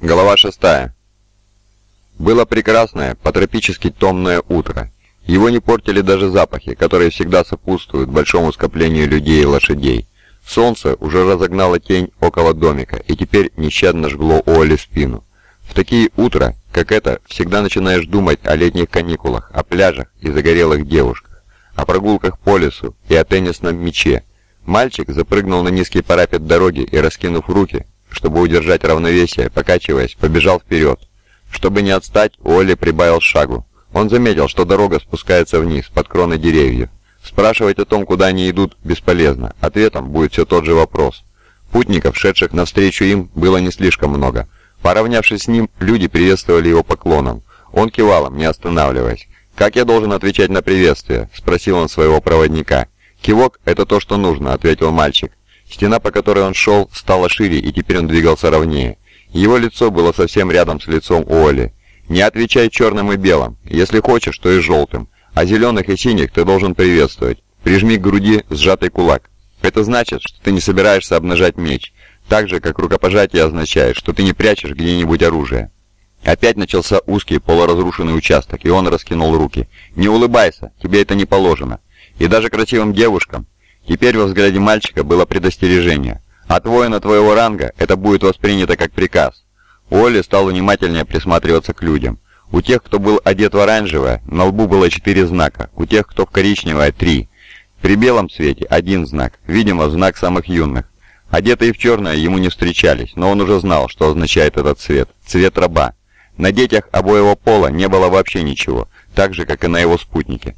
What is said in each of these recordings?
Голова шестая. Было прекрасное, потропически томное утро. Его не портили даже запахи, которые всегда сопутствуют большому скоплению людей и лошадей. Солнце уже разогнало тень около домика и теперь нещадно жгло Оли спину. В такие утра, как это, всегда начинаешь думать о летних каникулах, о пляжах и загорелых девушках, о прогулках по лесу и о теннисном мяче. Мальчик запрыгнул на низкий парапет дороги и, раскинув руки, чтобы удержать равновесие, покачиваясь, побежал вперед. Чтобы не отстать, Уолли прибавил шагу. Он заметил, что дорога спускается вниз, под кроны деревьев. Спрашивать о том, куда они идут, бесполезно. Ответом будет все тот же вопрос. Путников, шедших навстречу им, было не слишком много. Поравнявшись с ним, люди приветствовали его поклоном. Он кивал им, не останавливаясь. «Как я должен отвечать на приветствие?» – спросил он своего проводника. «Кивок – это то, что нужно», – ответил мальчик. Стена, по которой он шел, стала шире, и теперь он двигался ровнее. Его лицо было совсем рядом с лицом Оли. «Не отвечай черным и белым. Если хочешь, то и желтым. А зеленых и синих ты должен приветствовать. Прижми к груди сжатый кулак. Это значит, что ты не собираешься обнажать меч. Так же, как рукопожатие означает, что ты не прячешь где-нибудь оружие». Опять начался узкий полуразрушенный участок, и он раскинул руки. «Не улыбайся, тебе это не положено. И даже красивым девушкам, Теперь во взгляде мальчика было предостережение. От воина твоего ранга это будет воспринято как приказ. Уолли стал внимательнее присматриваться к людям. У тех, кто был одет в оранжевое, на лбу было четыре знака, у тех, кто в коричневое – три. При белом цвете один знак, видимо, знак самых юных. Одетые в черное ему не встречались, но он уже знал, что означает этот цвет – цвет раба. На детях обоего пола не было вообще ничего, так же, как и на его спутнике.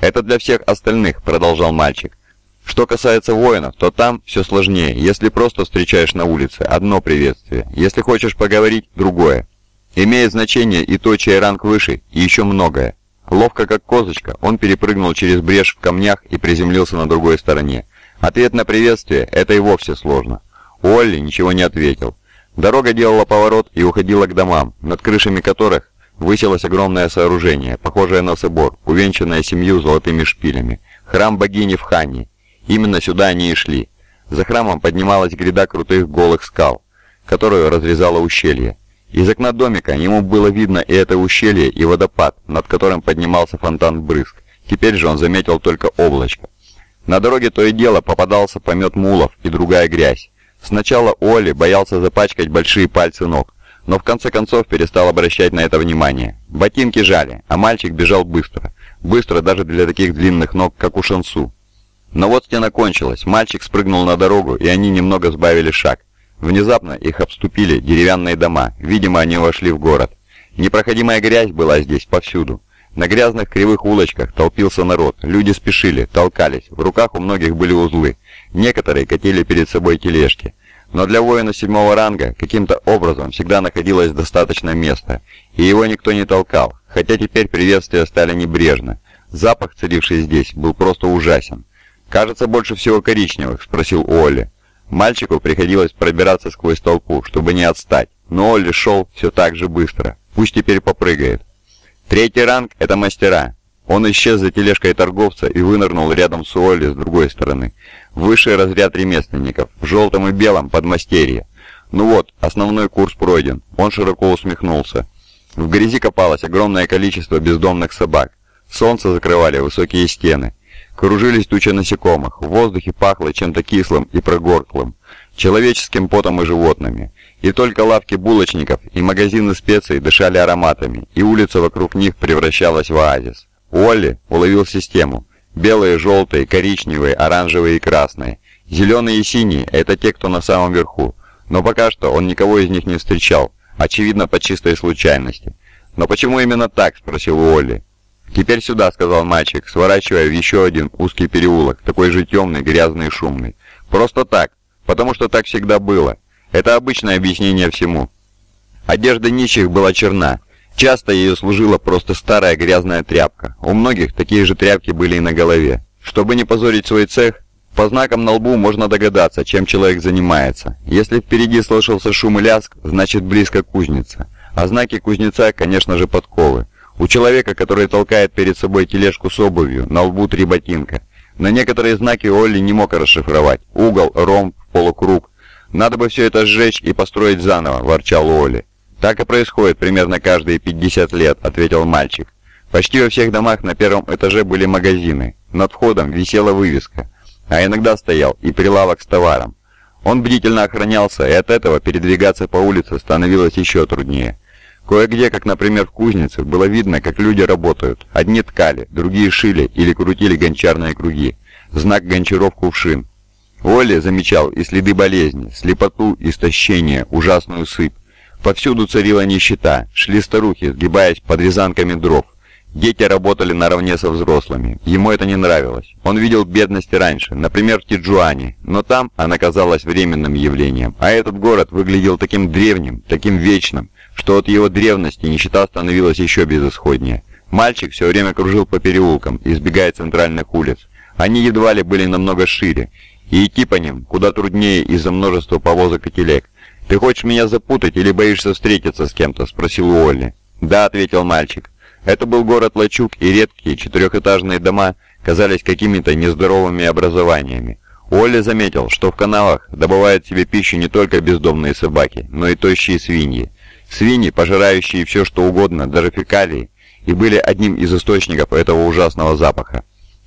«Это для всех остальных», – продолжал мальчик. Что касается воинов, то там все сложнее. Если просто встречаешь на улице, одно приветствие. Если хочешь поговорить, другое. Имеет значение и то, чей ранг выше, и еще многое. Ловко как козочка, он перепрыгнул через брешь в камнях и приземлился на другой стороне. Ответ на приветствие – это и вовсе сложно. Уолли ничего не ответил. Дорога делала поворот и уходила к домам, над крышами которых высилось огромное сооружение, похожее на собор, увенчанное семью золотыми шпилями. Храм богини в Ханне, Именно сюда они и шли. За храмом поднималась гряда крутых голых скал, которую разрезало ущелье. Из окна домика ему было видно и это ущелье, и водопад, над которым поднимался фонтан брызг. Теперь же он заметил только облачко. На дороге то и дело попадался помет мулов и другая грязь. Сначала Оли боялся запачкать большие пальцы ног, но в конце концов перестал обращать на это внимание. Ботинки жали, а мальчик бежал быстро. Быстро даже для таких длинных ног, как у Шансу. Но вот стена кончилась, мальчик спрыгнул на дорогу, и они немного сбавили шаг. Внезапно их обступили деревянные дома, видимо, они вошли в город. Непроходимая грязь была здесь повсюду. На грязных кривых улочках толпился народ, люди спешили, толкались, в руках у многих были узлы. Некоторые катили перед собой тележки. Но для воина седьмого ранга каким-то образом всегда находилось достаточно места, и его никто не толкал, хотя теперь приветствия стали небрежно. Запах, царивший здесь, был просто ужасен. «Кажется, больше всего коричневых», — спросил Олли. Мальчику приходилось пробираться сквозь толпу, чтобы не отстать, но Олли шел все так же быстро. Пусть теперь попрыгает. Третий ранг — это мастера. Он исчез за тележкой торговца и вынырнул рядом с Уолли с другой стороны. Высший разряд ремесленников, в желтом и белом подмастерье. Ну вот, основной курс пройден. Он широко усмехнулся. В грязи копалось огромное количество бездомных собак. Солнце закрывали высокие стены. Кружились тучи насекомых, в воздухе пахло чем-то кислым и прогорклым, человеческим потом и животными. И только лавки булочников и магазины специй дышали ароматами, и улица вокруг них превращалась в оазис. Уолли уловил систему. Белые, желтые, коричневые, оранжевые и красные. Зеленые и синие – это те, кто на самом верху. Но пока что он никого из них не встречал, очевидно, по чистой случайности. «Но почему именно так?» – спросил Уолли. «Теперь сюда», — сказал мальчик, сворачивая в еще один узкий переулок, такой же темный, грязный и шумный. «Просто так, потому что так всегда было. Это обычное объяснение всему». Одежда нищих была черна. Часто ее служила просто старая грязная тряпка. У многих такие же тряпки были и на голове. Чтобы не позорить свой цех, по знакам на лбу можно догадаться, чем человек занимается. Если впереди слышался шум и лязг, значит близко кузница. А знаки кузнеца, конечно же, подковы. У человека, который толкает перед собой тележку с обувью, на лбу три ботинка. На некоторые знаки Олли не мог расшифровать. Угол, ромб, полукруг. «Надо бы все это сжечь и построить заново», – ворчал Олли. «Так и происходит примерно каждые 50 лет», — ответил мальчик. Почти во всех домах на первом этаже были магазины. Над входом висела вывеска, а иногда стоял и прилавок с товаром. Он бдительно охранялся, и от этого передвигаться по улице становилось еще труднее. Кое-где, как, например, в кузнице, было видно, как люди работают. Одни ткали, другие шили или крутили гончарные круги. Знак гончаров кувшин. Оля замечал и следы болезни, слепоту, истощение, ужасную сыпь. Повсюду царила нищета, шли старухи, сгибаясь под вязанками дров. Дети работали наравне со взрослыми. Ему это не нравилось. Он видел бедность раньше, например, в Тиджуане, но там она казалась временным явлением. А этот город выглядел таким древним, таким вечным, что от его древности нищета становилась еще безысходнее. Мальчик все время кружил по переулкам, избегая центральных улиц. Они едва ли были намного шире, и идти по ним куда труднее из-за множества повозок и телег. «Ты хочешь меня запутать или боишься встретиться с кем-то?» – спросил Уолли. «Да», – ответил мальчик. Это был город Лачуг, и редкие четырехэтажные дома казались какими-то нездоровыми образованиями. Уолли заметил, что в каналах добывают себе пищу не только бездомные собаки, но и тощие свиньи. Свиньи, пожирающие все что угодно, даже фекалии, и были одним из источников этого ужасного запаха.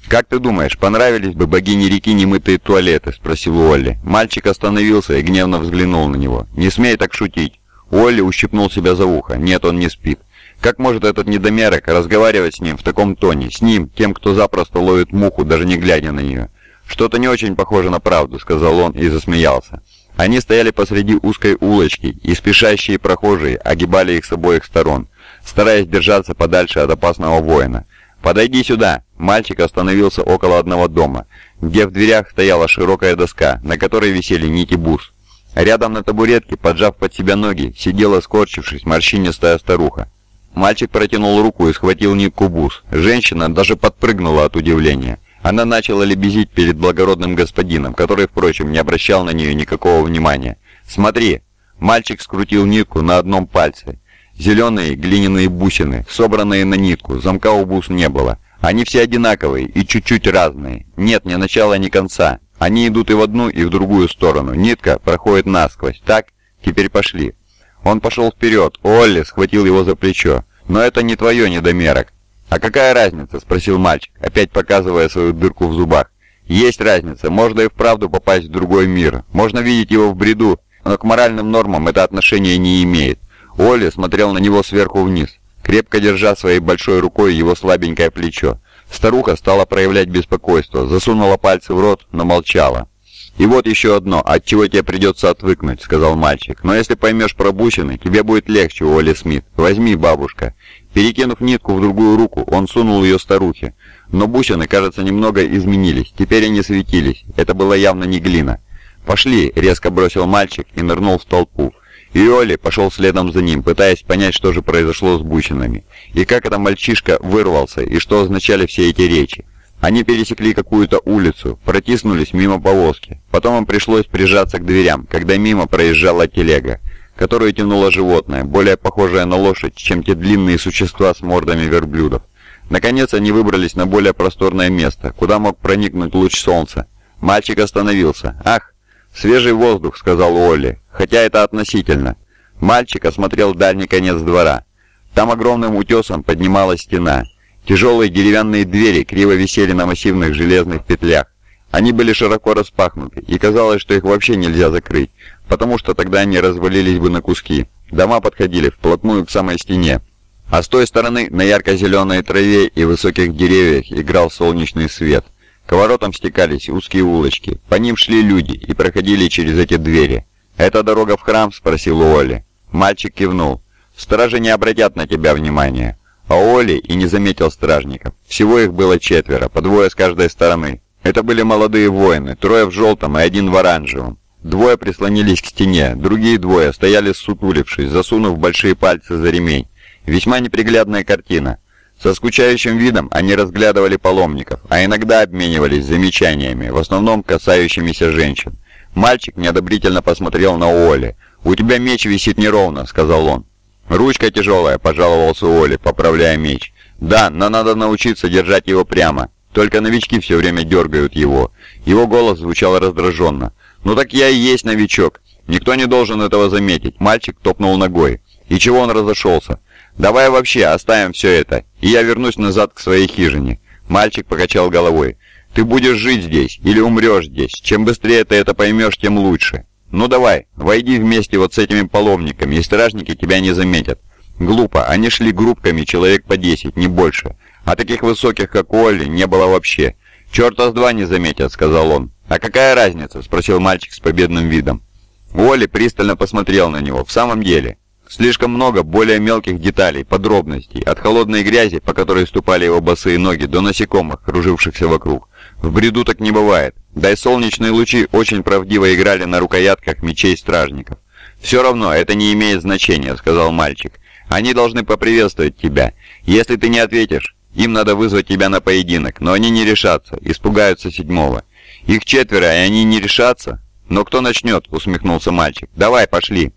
«Как ты думаешь, понравились бы богине реки немытые туалеты?» – спросил Уолли. Мальчик остановился и гневно взглянул на него. «Не смей так шутить!» Уолли ущипнул себя за ухо. «Нет, он не спит. Как может этот недомерок разговаривать с ним в таком тоне? С ним, тем, кто запросто ловит муху, даже не глядя на нее?» «Что-то не очень похоже на правду», – сказал он и засмеялся. Они стояли посреди узкой улочки, и спешащие прохожие огибали их с обоих сторон, стараясь держаться подальше от опасного воина. «Подойди сюда!» Мальчик остановился около одного дома, где в дверях стояла широкая доска, на которой висели нити бус. Рядом на табуретке, поджав под себя ноги, сидела, скорчившись, морщинистая старуха. Мальчик протянул руку и схватил нитку бус. Женщина даже подпрыгнула от удивления. Она начала лебезить перед благородным господином, который, впрочем, не обращал на нее никакого внимания. «Смотри!» Мальчик скрутил нитку на одном пальце. Зеленые глиняные бусины, собранные на нитку, замка у бус не было. Они все одинаковые и чуть-чуть разные. Нет ни начала, ни конца. Они идут и в одну, и в другую сторону. Нитка проходит насквозь. Так? Теперь пошли. Он пошел вперед. Олли схватил его за плечо. «Но это не твое недомерок». «А какая разница?» – спросил мальчик, опять показывая свою дырку в зубах. «Есть разница. Можно и вправду попасть в другой мир. Можно видеть его в бреду, но к моральным нормам это отношение не имеет. Оля смотрел на него сверху вниз, крепко держа своей большой рукой его слабенькое плечо. Старуха стала проявлять беспокойство, засунула пальцы в рот, но молчала. «И вот еще одно, от чего тебе придется отвыкнуть», — сказал мальчик. «Но если поймешь про бусины, тебе будет легче, Уолли Смит. Возьми, бабушка». Перекинув нитку в другую руку, он сунул ее старухе. Но бусины, кажется, немного изменились. Теперь они светились. Это было явно не глина. «Пошли!» — резко бросил мальчик и нырнул в толпу. И Оли пошел следом за ним, пытаясь понять, что же произошло с бусинами, и как это мальчишка вырвался, и что означали все эти речи. Они пересекли какую-то улицу, протиснулись мимо повозки. Потом им пришлось прижаться к дверям, когда мимо проезжала телега, которую тянуло животное, более похожее на лошадь, чем те длинные существа с мордами верблюдов. Наконец они выбрались на более просторное место, куда мог проникнуть луч солнца. Мальчик остановился. «Ах, свежий воздух», — сказал Олли, — «хотя это относительно». Мальчик осмотрел дальний конец двора. Там огромным утесом поднималась стена. Тяжелые деревянные двери криво висели на массивных железных петлях. Они были широко распахнуты, и казалось, что их вообще нельзя закрыть, потому что тогда они развалились бы на куски. Дома подходили вплотную к самой стене, а с той стороны на ярко-зеленой траве и высоких деревьях играл солнечный свет. К воротам стекались узкие улочки, по ним шли люди и проходили через эти двери. «Это дорога в храм?» – спросил Уолли. Мальчик кивнул. «Стражи не обратят на тебя внимания». А Оли и не заметил стражников. Всего их было четверо, по двое с каждой стороны. Это были молодые воины, трое в желтом и один в оранжевом. Двое прислонились к стене, другие двое стояли сутулившись, засунув большие пальцы за ремень. Весьма неприглядная картина. Со скучающим видом они разглядывали паломников, а иногда обменивались замечаниями, в основном касающимися женщин. Мальчик неодобрительно посмотрел на Оли. «У тебя меч висит неровно», — сказал он. «Ручка тяжелая», — пожаловался Оли, поправляя меч. «Да, но надо научиться держать его прямо. Только новички все время дергают его». Его голос звучал раздраженно. «Ну так я и есть новичок. Никто не должен этого заметить». Мальчик топнул ногой. И чего он разошелся? Давай вообще оставим все это, и я вернусь назад к своей хижине». Мальчик покачал головой. «Ты будешь жить здесь или умрешь здесь. Чем быстрее ты это поймешь, тем лучше. Ну давай, войди вместе вот с этими паломниками, и стражники тебя не заметят». Глупо, они шли группками, человек по 10, не больше. А таких высоких, как Уолли, не было вообще. «Черта с два не заметят», — сказал он. «А какая разница?» — спросил мальчик с победным видом. Уолли пристально посмотрел на него. «В самом деле, Слишком много более мелких деталей, подробностей, от холодной грязи, по которой ступали его босые ноги, до насекомых, кружившихся вокруг. В бреду так не бывает. Да и солнечные лучи очень правдиво играли на рукоятках мечей стражников. «Все равно, это не имеет значения», — сказал мальчик. «Они должны поприветствовать тебя. Если ты не ответишь, им надо вызвать тебя на поединок, но они не решатся, испугаются седьмого. Их четверо, и они не решатся? Но кто начнет?» — усмехнулся мальчик. «Давай, пошли».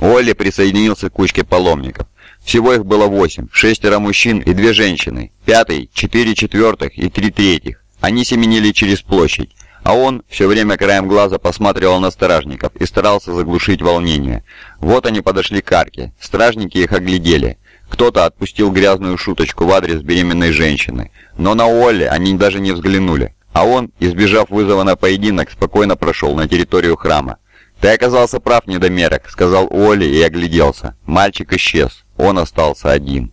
Олли присоединился к кучке паломников. Всего их было восемь, шестеро мужчин и две женщины, пятый, четыре четвертых и три третьих. Они семенили через площадь, а он все время краем глаза посматривал на стражников и старался заглушить волнение. Вот они подошли к арке, стражники их оглядели. Кто-то отпустил грязную шуточку в адрес беременной женщины, но на Олли они даже не взглянули, а он, избежав вызова на поединок, спокойно прошел на территорию храма. «Ты оказался прав, недомерок», — сказал Оли и огляделся. Мальчик исчез. Он остался один.